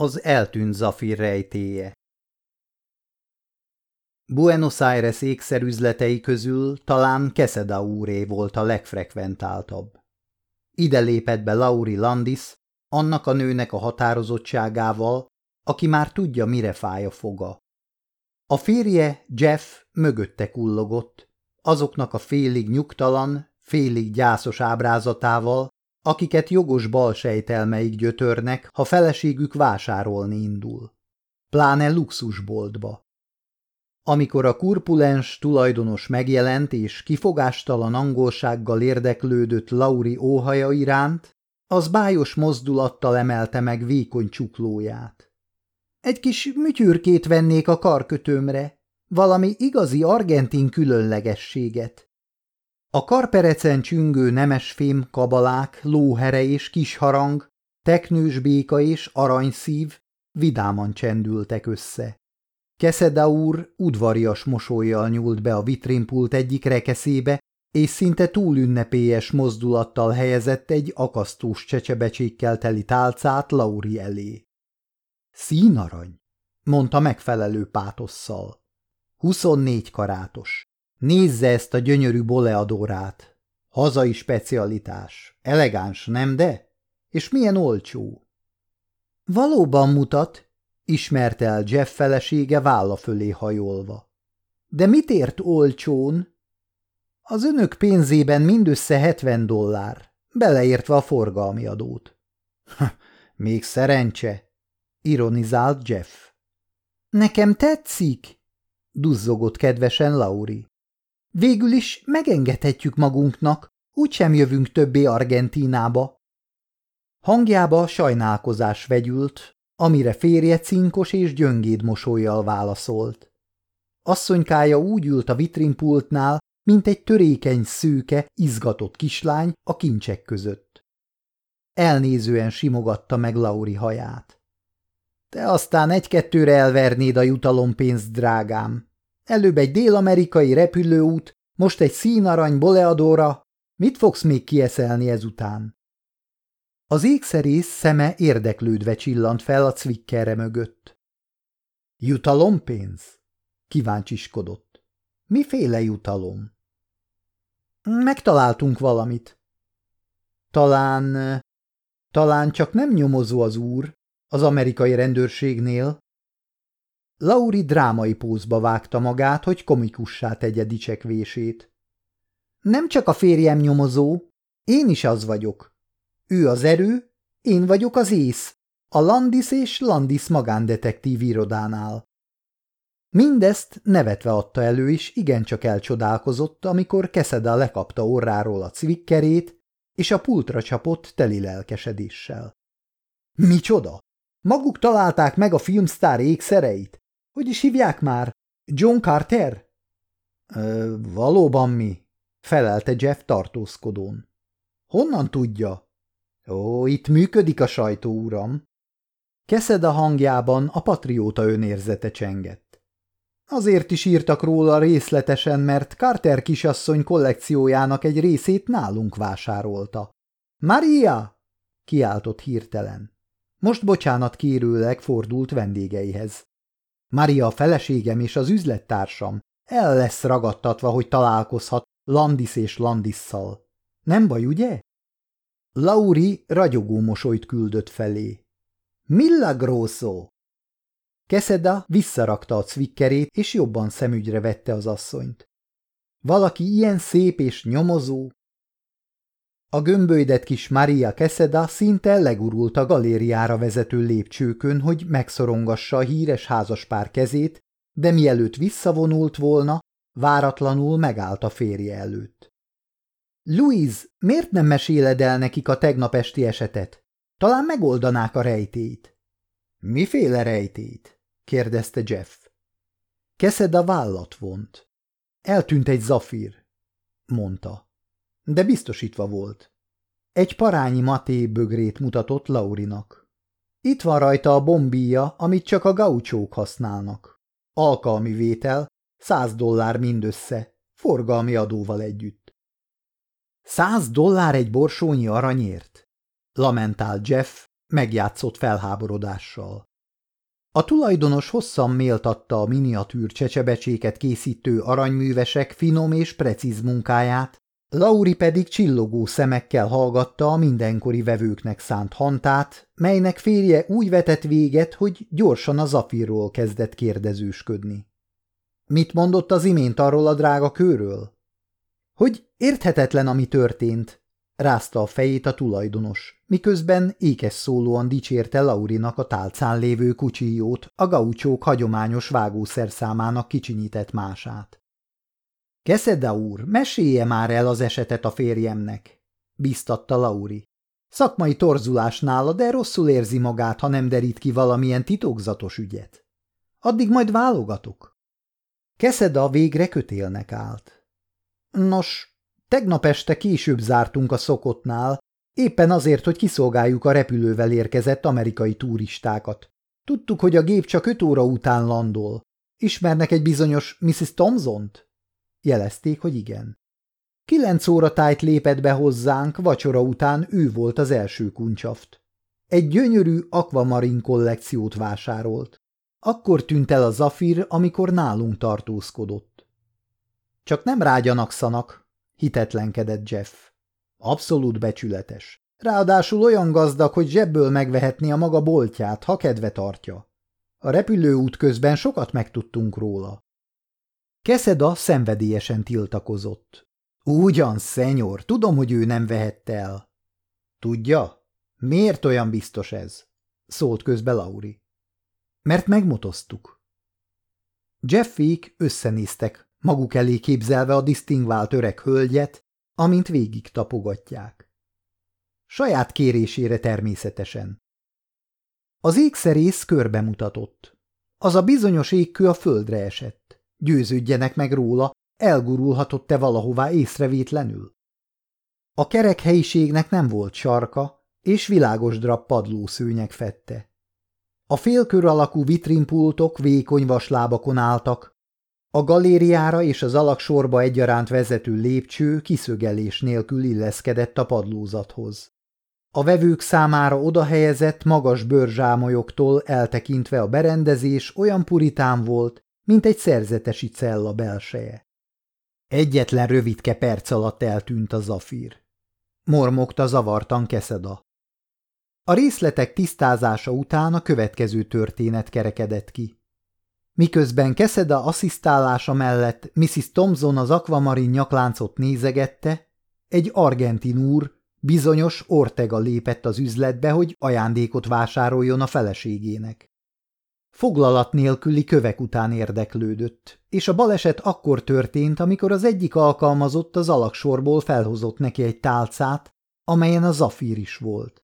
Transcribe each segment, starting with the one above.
Az eltűnt Zafir rejtéje Buenos Aires ékszerüzletei közül talán Keseda úré volt a legfrekventáltabb. Ide lépett be Lauri Landis, annak a nőnek a határozottságával, aki már tudja, mire fáj a foga. A férje, Jeff, mögötte kullogott, azoknak a félig nyugtalan, félig gyászos ábrázatával, akiket jogos balsejtelmeik gyötörnek, ha feleségük vásárolni indul. Pláne luxusboltba. Amikor a kurpulens tulajdonos megjelent és kifogástalan angolsággal érdeklődött Lauri óhaja iránt, az bájos mozdulattal emelte meg vékony csuklóját. Egy kis műtyürkét vennék a karkötőmre, valami igazi argentin különlegességet. A karperecen csüngő nemesfém kabalák, lóhere és kisharang, teknős béka és aranyszív vidáman csendültek össze. Keszeda úr udvarias mosolyjal nyúlt be a vitrinpult egyik rekeszébe, és szinte túl ünnepélyes mozdulattal helyezett egy akasztós csecsebecsékkel teli tálcát Lauri elé. Színarany, mondta megfelelő pátosszal. Huszonnégy karátos. Nézze ezt a gyönyörű boleadórát. Hazai specialitás. Elegáns, nem de? És milyen olcsó? Valóban mutat, ismerte el Jeff felesége válla fölé hajolva. De mit ért olcsón? Az önök pénzében mindössze 70 dollár, beleértve a forgalmi adót. Még szerencse, ironizált Jeff. Nekem tetszik, duzzogott kedvesen Lauri. Végül is megengedhetjük magunknak, úgysem jövünk többé Argentínába. Hangjába sajnálkozás vegyült, amire férje cinkos és gyöngéd mosolyjal válaszolt. Asszonykája úgy ült a vitrinpultnál, mint egy törékeny, szőke, izgatott kislány a kincsek között. Elnézően simogatta meg Lauri haját. Te aztán egy-kettőre elvernéd a jutalompénzt, drágám. Előbb egy dél-amerikai repülőút, most egy színarany boleadóra. Mit fogsz még kieszelni ezután? Az ékszerész szeme érdeklődve csillant fel a cvikkerre mögött. Jutalompénz? Kíváncsiskodott. Miféle jutalom? Megtaláltunk valamit. Talán... Talán csak nem nyomozó az úr, az amerikai rendőrségnél. Lauri drámai pózba vágta magát, hogy komikussá tegye dicsekvését. Nem csak a férjem nyomozó, én is az vagyok. Ő az erő, én vagyok az ész, a Landis és Landis magándetektív irodánál. Mindezt nevetve adta elő, és igencsak elcsodálkozott, amikor Keszeda lekapta orráról a cvikkerét, és a pultra csapott teli lelkesedéssel. Micsoda? Maguk találták meg a filmsztár ékszereit? Hogy is hívják már? John Carter? Ö, valóban mi? felelte Jeff tartózkodón. Honnan tudja? Ó, itt működik a sajtó, uram. Keszeda hangjában a patrióta önérzete csengett. Azért is írtak róla részletesen, mert Carter kisasszony kollekciójának egy részét nálunk vásárolta. Maria! kiáltott hirtelen. Most bocsánat kérőleg fordult vendégeihez. Maria a feleségem és az üzlettársam el lesz ragadtatva, hogy találkozhat Landis és Landisszal. Nem baj, ugye? Lauri ragyogó mosolyt küldött felé. Millagroso! Keszeda visszarakta a cvikkerét, és jobban szemügyre vette az asszonyt. Valaki ilyen szép és nyomozó? A gömbölydett kis Maria Keszeda szinte legurult a galériára vezető lépcsőkön, hogy megszorongassa a híres házaspár kezét, de mielőtt visszavonult volna, váratlanul megállt a férje előtt. Louise, miért nem meséled el nekik a tegnap esti esetet? Talán megoldanák a rejtét. Miféle rejtét? kérdezte Jeff. Keszed a vállat vont. Eltűnt egy zafír, mondta. De biztosítva volt. Egy parányi maté bögrét mutatott Laurinak. Itt van rajta a bombíja, amit csak a gaucsók használnak. Alkalmi vétel, száz dollár mindössze, forgalmi adóval együtt. Száz dollár egy borsónyi aranyért? Lamentál Jeff, megjátszott felháborodással. A tulajdonos hosszan méltatta a miniatűr csecsebecséket készítő aranyművesek finom és precíz munkáját, Lauri pedig csillogó szemekkel hallgatta a mindenkori vevőknek szánt hantát, melynek férje úgy vetett véget, hogy gyorsan a zafírról kezdett kérdezősködni. Mit mondott az imént arról a drága kőről? Hogy érthetetlen, ami történt, rázta a fejét a tulajdonos, miközben ékes szólóan dicsérte Laurinak a tálcán lévő kucsijót, a gaucsók hagyományos vágószerszámának kicsinyített mását. Keszeda úr, mesélje már el az esetet a férjemnek, biztatta Lauri. Szakmai torzulás nála, de rosszul érzi magát, ha nem derít ki valamilyen titokzatos ügyet. Addig majd válogatok. Keszeda végre kötélnek állt. Nos, tegnap este később zártunk a szokottnál, éppen azért, hogy kiszolgáljuk a repülővel érkezett amerikai turistákat. Tudtuk, hogy a gép csak öt óra után landol. Ismernek egy bizonyos Mrs. Thompson-t? Jelezték, hogy igen. Kilenc óra tájt lépett be hozzánk, vacsora után ő volt az első kuncsaft. Egy gyönyörű akvamarin kollekciót vásárolt. Akkor tűnt el a zafír, amikor nálunk tartózkodott. Csak nem rágyanakszanak, hitetlenkedett Jeff. Abszolút becsületes. Ráadásul olyan gazdag, hogy zsebből megvehetné a maga boltját, ha kedve tartja. A repülőút közben sokat megtudtunk róla. Keszeda szenvedélyesen tiltakozott. Ugyan, szenyor, tudom, hogy ő nem vehette el. Tudja? Miért olyan biztos ez? Szólt közbe Lauri. Mert megmotoztuk. Jeffék összenéztek, maguk elé képzelve a disztingvált öreg hölgyet, amint végig tapogatják. Saját kérésére természetesen. Az ékszerész körbe mutatott. Az a bizonyos égkő a földre esett. Győződjenek meg róla, elgurulhatott-e valahová észrevétlenül. A kerek helyiségnek nem volt sarka, és világos drap padlószőnyek fette. A félkör alakú vitrinpultok vékony vaslábakon álltak, a galériára és az alaksorba egyaránt vezető lépcső kiszögelés nélkül illeszkedett a padlózathoz. A vevők számára odahelyezett magas bőrzsámolyoktól eltekintve a berendezés olyan puritán volt, mint egy szerzetesi cella belseje. Egyetlen rövidke perc alatt eltűnt a zafír. Mormogta zavartan Keszeda. A részletek tisztázása után a következő történet kerekedett ki. Miközben Keszeda asszisztálása mellett Mrs. Thompson az akvamarin nyakláncot nézegette, egy argentin úr, bizonyos Ortega lépett az üzletbe, hogy ajándékot vásároljon a feleségének. Foglalat nélküli kövek után érdeklődött, és a baleset akkor történt, amikor az egyik alkalmazott az alaksorból felhozott neki egy tálcát, amelyen a zafír is volt.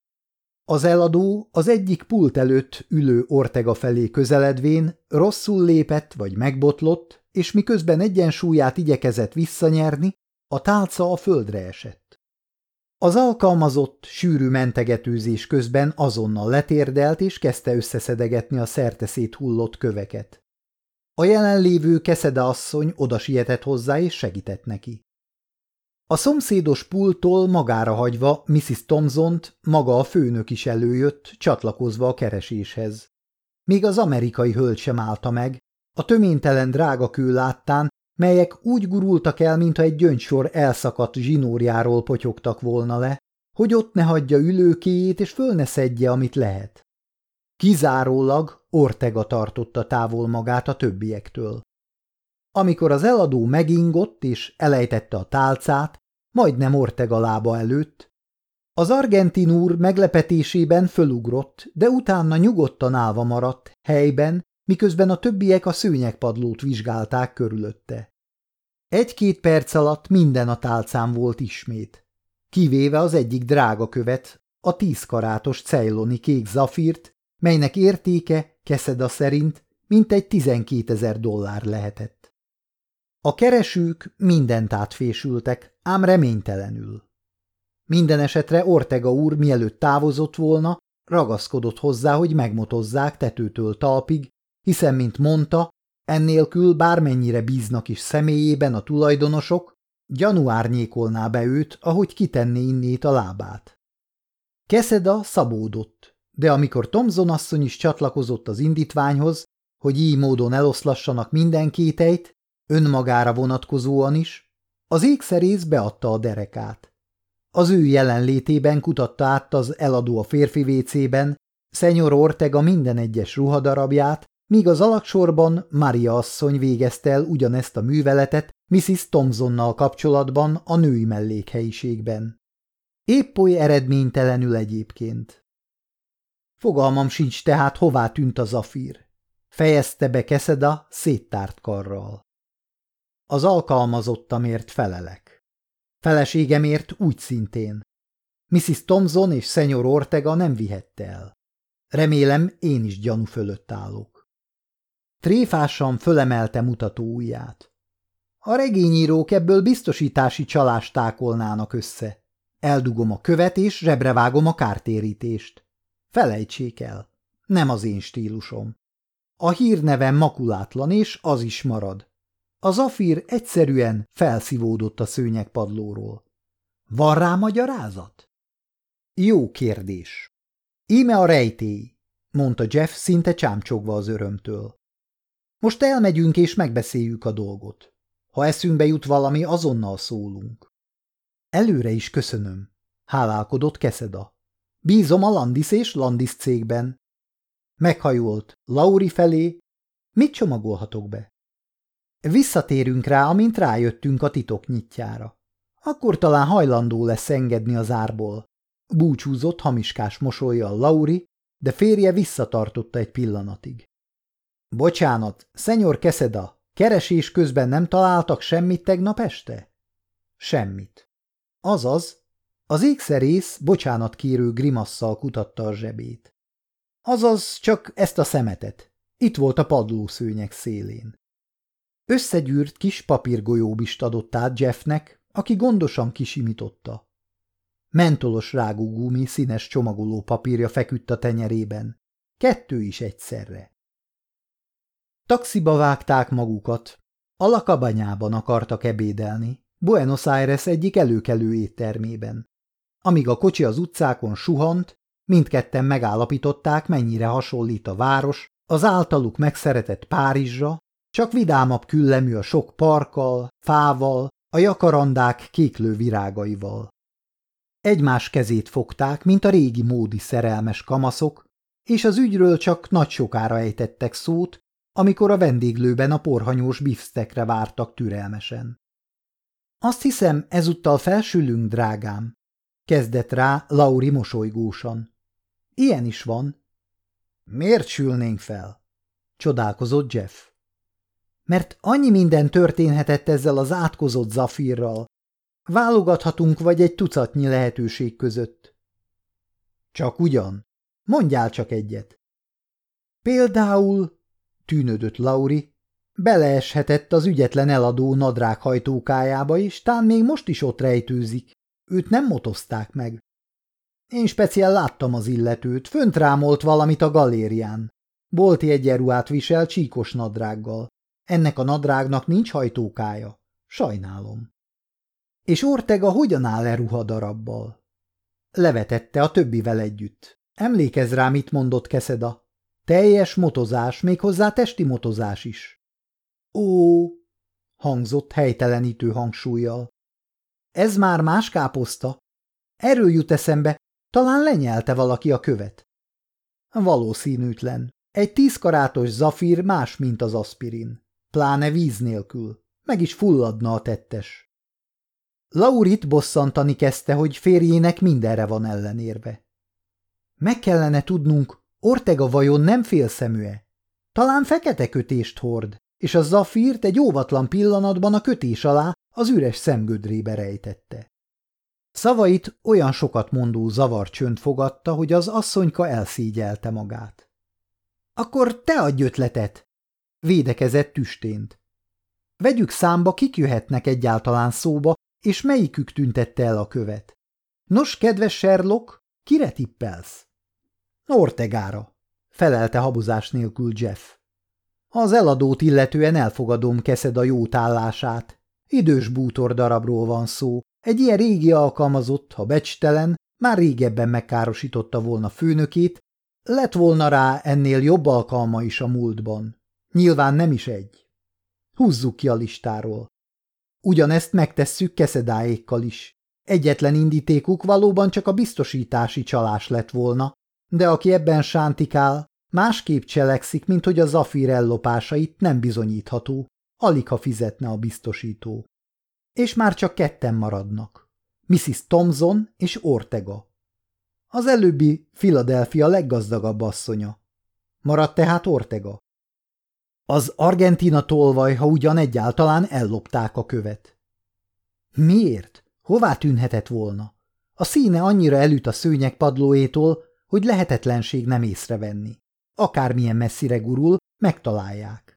Az eladó az egyik pult előtt ülő Ortega felé közeledvén rosszul lépett vagy megbotlott, és miközben egyensúlyát igyekezett visszanyerni, a tálca a földre esett. Az alkalmazott sűrű mentegetőzés közben azonnal letérdelt és kezdte összeszedegetni a szerteszét hullott köveket. A jelenlévő Keszede asszony oda sietett hozzá és segített neki. A szomszédos pulttól magára hagyva Mrs. thompson maga a főnök is előjött, csatlakozva a kereséshez. Még az amerikai hölgy sem állta meg, a töménytelen drága kő láttán melyek úgy gurultak el, mintha egy gyöngysor elszakadt zsinórjáról potyogtak volna le, hogy ott ne hagyja ülőkéjét és föl ne szedje, amit lehet. Kizárólag Ortega tartotta távol magát a többiektől. Amikor az eladó megingott és elejtette a tálcát, majdnem Ortega lába előtt, az argentin úr meglepetésében fölugrott, de utána nyugodtan állva maradt helyben, miközben a többiek a szőnyegpadlót vizsgálták körülötte. Egy-két perc alatt minden a tálcán volt ismét, kivéve az egyik drága követ, a tízkarátos cejloni kék zafírt, melynek értéke Keszeda szerint mintegy tizenkét ezer dollár lehetett. A keresők mindent átfésültek, ám reménytelenül. Minden esetre Ortega úr mielőtt távozott volna, ragaszkodott hozzá, hogy megmotozzák tetőtől talpig, hiszen, mint mondta, ennélkül bármennyire bíznak is személyében a tulajdonosok, gyanú árnyékolná be őt, ahogy kitenné innét a lábát. Keszeda szabódott, de amikor Tomzon asszony is csatlakozott az indítványhoz, hogy így módon eloszlassanak minden kéteit, önmagára vonatkozóan is, az ékszerész beadta a derekát. Az ő jelenlétében kutatta át az eladó a férfi vécében, Szenyor Ortega minden egyes ruhadarabját, míg az alaksorban Maria asszony végezte el ugyanezt a műveletet Mrs. Thomsonnal kapcsolatban a női mellékhelyiségben. Épp oly eredménytelenül egyébként. Fogalmam sincs tehát, hová tűnt a zafír. Fejezte be Keszeda széttárt karral. Az alkalmazottamért felelek. Feleségemért úgy szintén. Mrs. Thomson és Szenyor Ortega nem vihette el. Remélem, én is gyanú fölött állok. Tréfásan fölemelte mutató ujját. A regényírók ebből biztosítási csalást tákolnának össze. Eldugom a követ és zsebrevágom a kártérítést. Felejtsék el, nem az én stílusom. A hírnevem makulátlan, és az is marad. A zafír egyszerűen felszívódott a szőnyegpadlóról. Van rá magyarázat? Jó kérdés. Íme a rejtély, mondta Jeff szinte csámcsogva az örömtől. Most elmegyünk és megbeszéljük a dolgot. Ha eszünkbe jut valami, azonnal szólunk. Előre is köszönöm, hálálkodott Keszeda. Bízom a Landis és Landis cégben. Meghajolt Lauri felé. Mit csomagolhatok be? Visszatérünk rá, amint rájöttünk a titok nyitjára. Akkor talán hajlandó lesz engedni az árból. Búcsúzott hamiskás mosolya Lauri, de férje visszatartotta egy pillanatig. Bocsánat, szenyor Keszeda, keresés közben nem találtak semmit tegnap este? Semmit. Azaz, az ékszerész bocsánat kérő grimasszal kutatta a zsebét. Azaz csak ezt a szemetet. Itt volt a padlószőnyek szélén. Összegyűrt kis papírgolyóbist adott át Jeffnek, aki gondosan kisimította. Mentolos rágógumi színes csomagoló papírja feküdt a tenyerében. Kettő is egyszerre. Taxiba vágták magukat. A lakabanyában akartak ebédelni, Buenos Aires egyik előkelő éttermében. Amíg a kocsi az utcákon suhant, mindketten megállapították, mennyire hasonlít a város az általuk megszeretett Párizsra, csak vidámabb küllemű a sok parkkal, fával, a jakarandák kéklő virágaival. Egymás kezét fogták, mint a régi módi szerelmes kamaszok, és az ügyről csak nagy sokára ejtettek szót, amikor a vendéglőben a porhanyós bifstekre vártak türelmesen. Azt hiszem, ezúttal felsülünk, drágám, kezdett rá Lauri mosolygósan. Ilyen is van. Miért sülnénk fel? csodálkozott Jeff. Mert annyi minden történhetett ezzel az átkozott zafírral, Válogathatunk vagy egy tucatnyi lehetőség között. Csak ugyan? Mondjál csak egyet. Például, tűnödött Lauri, beleeshetett az ügyetlen eladó nadrághajtókájába, és tán még most is ott rejtőzik. Őt nem motozták meg. Én speciál láttam az illetőt, fönt rámolt valamit a galérián. Bolti egyenruhát visel csíkos nadrággal. Ennek a nadrágnak nincs hajtókája. Sajnálom. És Ortega hogyan áll e ruhadarabbal? Levetette a többivel együtt. Emlékezz rá, mit mondott Keszeda. Teljes motozás, méghozzá testi motozás is. Ó, hangzott helytelenítő hangsúlyjal. Ez már más káposzta. Erről jut eszembe, talán lenyelte valaki a követ. Valószínűtlen. Egy tízkarátos zafír más, mint az aspirin. Pláne víz nélkül. Meg is fulladna a tettes. Laurit bosszantani kezdte, hogy férjének mindenre van ellenérve. Meg kellene tudnunk, Ortega vajon nem félszeműe? Talán fekete kötést hord, és a zafírt egy óvatlan pillanatban a kötés alá az üres szemgödrébe rejtette. Szavait olyan sokat mondó zavar csönd fogadta, hogy az asszonyka elszígyelte magát. – Akkor te adj ötletet! – védekezett tüstént. – Vegyük számba, kik jöhetnek egyáltalán szóba, és melyikük tüntette el a követ? Nos, kedves Sherlock, kire tippelsz? Ortegára, felelte habozás nélkül Jeff. Az eladót illetően elfogadom keszed a jó tállását. Idős bútor darabról van szó. Egy ilyen régi alkalmazott, ha becstelen, már régebben megkárosította volna főnökét, Lett volna rá ennél jobb alkalma is a múltban. Nyilván nem is egy. Húzzuk ki a listáról. Ugyanezt megtesszük keszedáékkal is. Egyetlen indítékuk valóban csak a biztosítási csalás lett volna, de aki ebben sántikál, másképp cselekszik, mint hogy a zafír ellopásait nem bizonyítható, alig ha fizetne a biztosító. És már csak ketten maradnak. Mrs. Thomson és Ortega. Az előbbi Philadelphia leggazdagabb asszonya. Maradt tehát Ortega. Az Argentina tolvaj, ugyan egyáltalán ellopták a követ. Miért? Hová tűnhetett volna? A színe annyira elüt a szőnyek padlóétól, hogy lehetetlenség nem észrevenni. Akármilyen messzire gurul, megtalálják.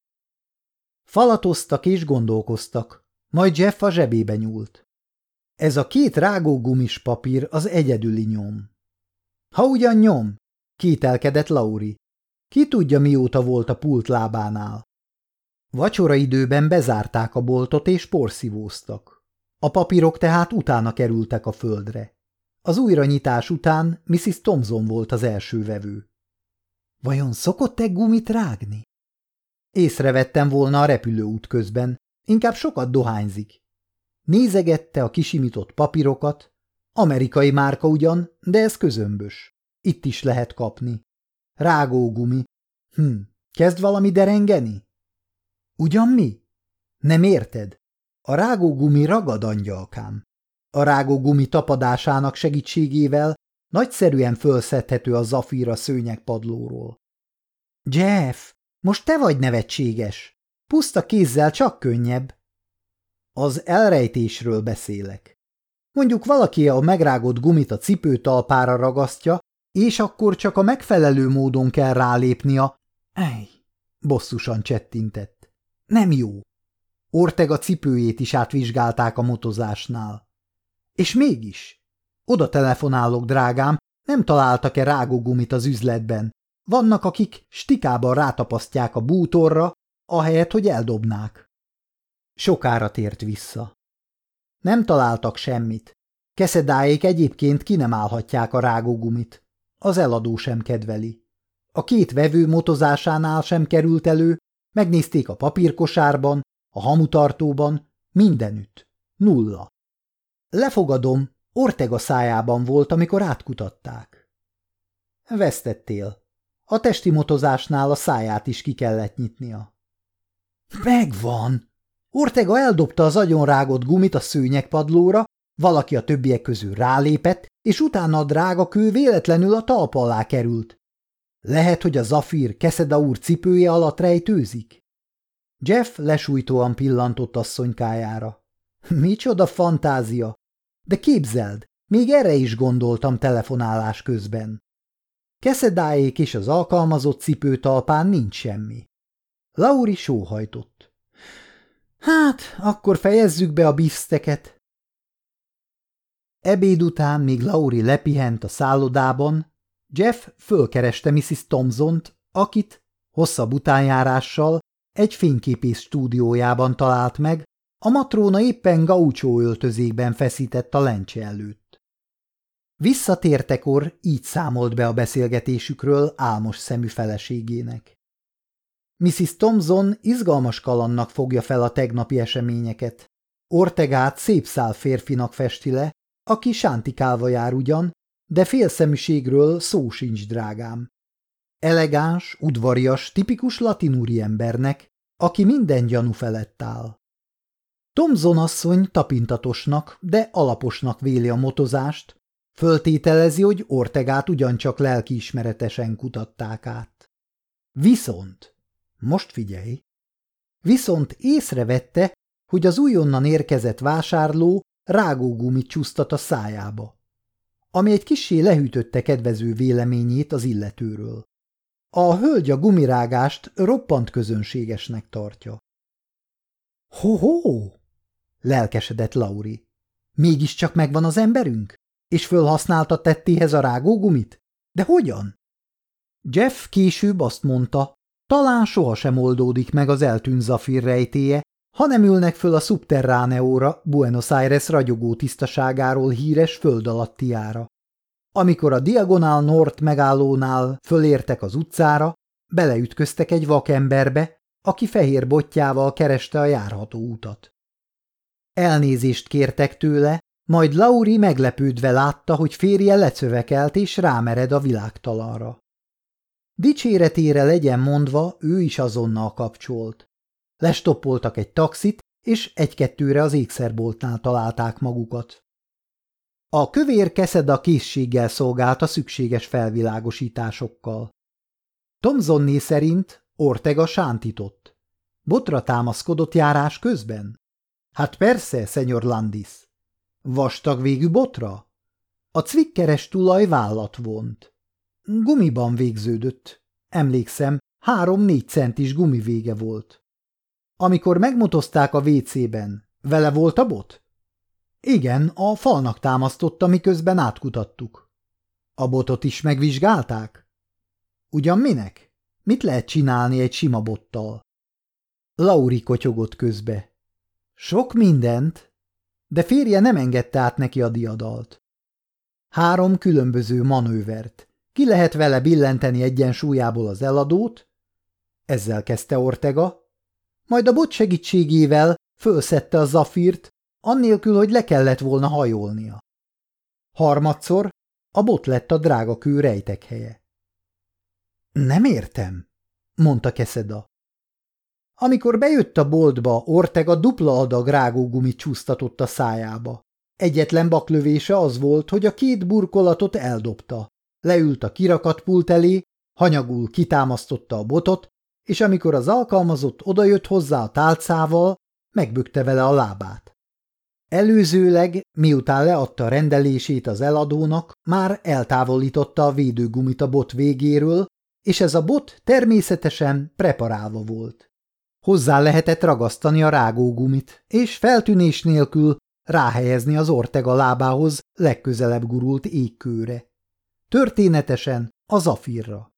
Falatoztak és gondolkoztak, majd Jeff a zsebébe nyúlt. Ez a két rágógumis papír az egyedüli nyom. Ha ugyan nyom, kételkedett Lauri. Ki tudja, mióta volt a pult lábánál. Vacsora időben bezárták a boltot és porszívóztak. A papírok tehát utána kerültek a földre. Az újranyitás után Mrs. Thomson volt az első vevő. Vajon szokott-e gumit rágni? Észrevettem volna a repülőút közben, inkább sokat dohányzik. Nézegette a kisimított papírokat, amerikai márka ugyan, de ez közömbös. Itt is lehet kapni. Rágógumi. Hm, kezd valami derengeni? Ugyan mi? Nem érted? A rágógumi ragad angyalkám. A rágógumi tapadásának segítségével nagyszerűen fölszedhető a zafír a szőnyegpadlóról. Jeff, most te vagy nevetséges. Puszta kézzel csak könnyebb. Az elrejtésről beszélek. Mondjuk valaki a megrágott gumit a cipő talpára ragasztja, és akkor csak a megfelelő módon kell rálépnia. Ej, bosszusan csettintett. Nem jó. Ortega cipőjét is átvizsgálták a motozásnál. És mégis. Oda telefonálok, drágám, nem találtak-e rágógumit az üzletben. Vannak, akik stikában rátapasztják a bútorra, ahelyett, hogy eldobnák. Sokára tért vissza. Nem találtak semmit. Keszedáék egyébként ki nem állhatják a rágógumit. Az eladó sem kedveli. A két vevő motozásánál sem került elő, megnézték a papírkosárban, a hamutartóban, mindenütt. Nulla. Lefogadom, Ortega szájában volt, amikor átkutatták. Vesztettél. A testi motozásnál a száját is ki kellett nyitnia. Megvan! Ortega eldobta az agyonrágott gumit a szőnyegpadlóra, valaki a többiek közül rálépett, és utána a drága kő véletlenül a talpa alá került. Lehet, hogy a zafír Keszeda úr cipője alatt rejtőzik? Jeff lesújtóan pillantott asszonykájára. Micsoda fantázia! De képzeld, még erre is gondoltam telefonálás közben. Keszedáék és az alkalmazott cipő talpán nincs semmi. Lauri sóhajtott. Hát, akkor fejezzük be a bifszteket. Ebéd után, míg Lauri lepihent a szállodában, Jeff fölkereste Mrs. Thomsont, akit hosszabb utánjárással egy fényképész stúdiójában talált meg, a matróna éppen gaucsó öltözékben feszített a lencse előtt. Visszatértekor így számolt be a beszélgetésükről álmos szemű feleségének. Mrs. Thomson izgalmas kalannak fogja fel a tegnapi eseményeket. Ortegát szép szál férfinak festi le, aki sántikálva jár ugyan, de félszeműségről szó sincs, drágám. Elegáns, udvarias, tipikus latinúri embernek, aki minden gyanú felett áll. Tomzon asszony tapintatosnak, de alaposnak véli a motozást, föltételezi, hogy Ortegát ugyancsak lelkiismeretesen kutatták át. Viszont, most figyelj, viszont észrevette, hogy az újonnan érkezett vásárló rágógumit csúsztat a szájába, ami egy kisé lehűtötte kedvező véleményét az illetőről. A hölgy a gumirágást roppant közönségesnek tartja. Ho-ho! Lelkesedett Lauri. Mégiscsak megvan az emberünk? És fölhasználta tettéhez a rágógumit? De hogyan? Jeff később azt mondta, talán sohasem oldódik meg az eltűnt zafír rejtéje, ha nem ülnek föl a Subterráneóra, Buenos Aires ragyogó tisztaságáról híres föld alattiára. Amikor a Diagonal North megállónál fölértek az utcára, beleütköztek egy vakemberbe, aki fehér botjával kereste a járható utat. Elnézést kértek tőle, majd Lauri meglepődve látta, hogy férje lecövekelt és rámered a világtalanra. Dicséretére legyen mondva, ő is azonnal kapcsolt. Lestoppoltak egy taxit, és egy-kettőre az ékszerboltnál találták magukat. A kövér keszeda készséggel szolgált a szükséges felvilágosításokkal. Tomzonné szerint Ortega sántított. Botra támaszkodott járás közben? Hát persze, szenyor Landis. Vastag végű botra? A cvikkeres tulaj vállat vont. Gumiban végződött. Emlékszem, három-négy centis gumivége volt. Amikor megmotozták a vécében, vele volt a bot? Igen, a falnak támasztotta, miközben átkutattuk. A botot is megvizsgálták? Ugyan minek? Mit lehet csinálni egy sima bottal? Lauri kotyogott közbe. Sok mindent, de férje nem engedte át neki a diadalt. Három különböző manővert. Ki lehet vele billenteni egyensúlyából az eladót? Ezzel kezdte Ortega. Majd a bot segítségével fölszette a zafírt, annélkül, hogy le kellett volna hajolnia. Harmadszor a bot lett a drága kő rejtek helye. Nem értem, mondta Keszeda. Amikor bejött a boltba, Ortega dupla adag rágógumit csúsztatott a szájába. Egyetlen baklövése az volt, hogy a két burkolatot eldobta. Leült a kirakatpult elé, hanyagul kitámasztotta a botot, és amikor az alkalmazott odajött hozzá a tálcával, megbökte vele a lábát. Előzőleg, miután leadta rendelését az eladónak, már eltávolította a védőgumit a bot végéről, és ez a bot természetesen preparálva volt. Hozzá lehetett ragasztani a rágógumit, és feltűnés nélkül ráhelyezni az ortega lábához legközelebb gurult égkőre. Történetesen a zafírra.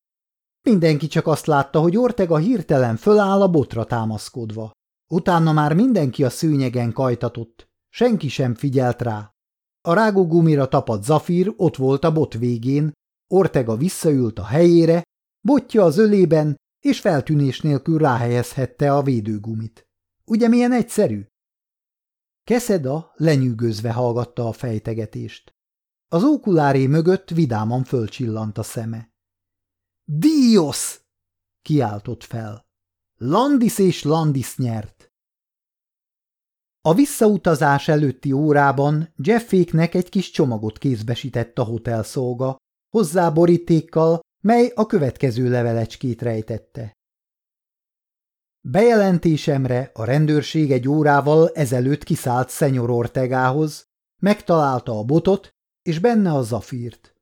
Mindenki csak azt látta, hogy Ortega hirtelen föláll a botra támaszkodva. Utána már mindenki a szőnyegen kajtatott, senki sem figyelt rá. A rágógumira tapadt zafír ott volt a bot végén, Ortega visszaült a helyére, botja az ölében, és feltűnés nélkül ráhelyezhette a védőgumit. Ugye milyen egyszerű? Keszeda lenyűgözve hallgatta a fejtegetést. Az ókuláré mögött vidáman fölcsillant a szeme. – Dios! – kiáltott fel. Landis és Landis nyert. A visszautazás előtti órában Jefféknek egy kis csomagot kézbesített a hotelszolga, hozzá borítékkal, mely a következő levelecskét rejtette. Bejelentésemre a rendőrség egy órával ezelőtt kiszállt Szenyor Ortegához, megtalálta a botot és benne a zafírt.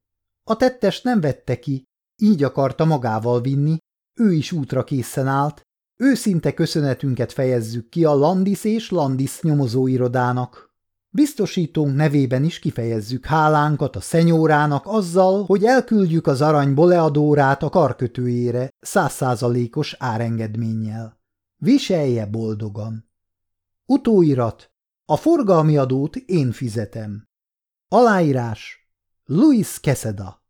A tettes nem vette ki, így akarta magával vinni, ő is útra készen állt, őszinte köszönetünket fejezzük ki a Landis és Landis nyomozóirodának. Biztosítónk nevében is kifejezzük hálánkat a szenyórának azzal, hogy elküldjük az arany boleadórát a karkötőjére százszázalékos árengedménnyel. Viselje boldogan! Utóirat. A forgalmi adót én fizetem. Aláírás. Luis Queseda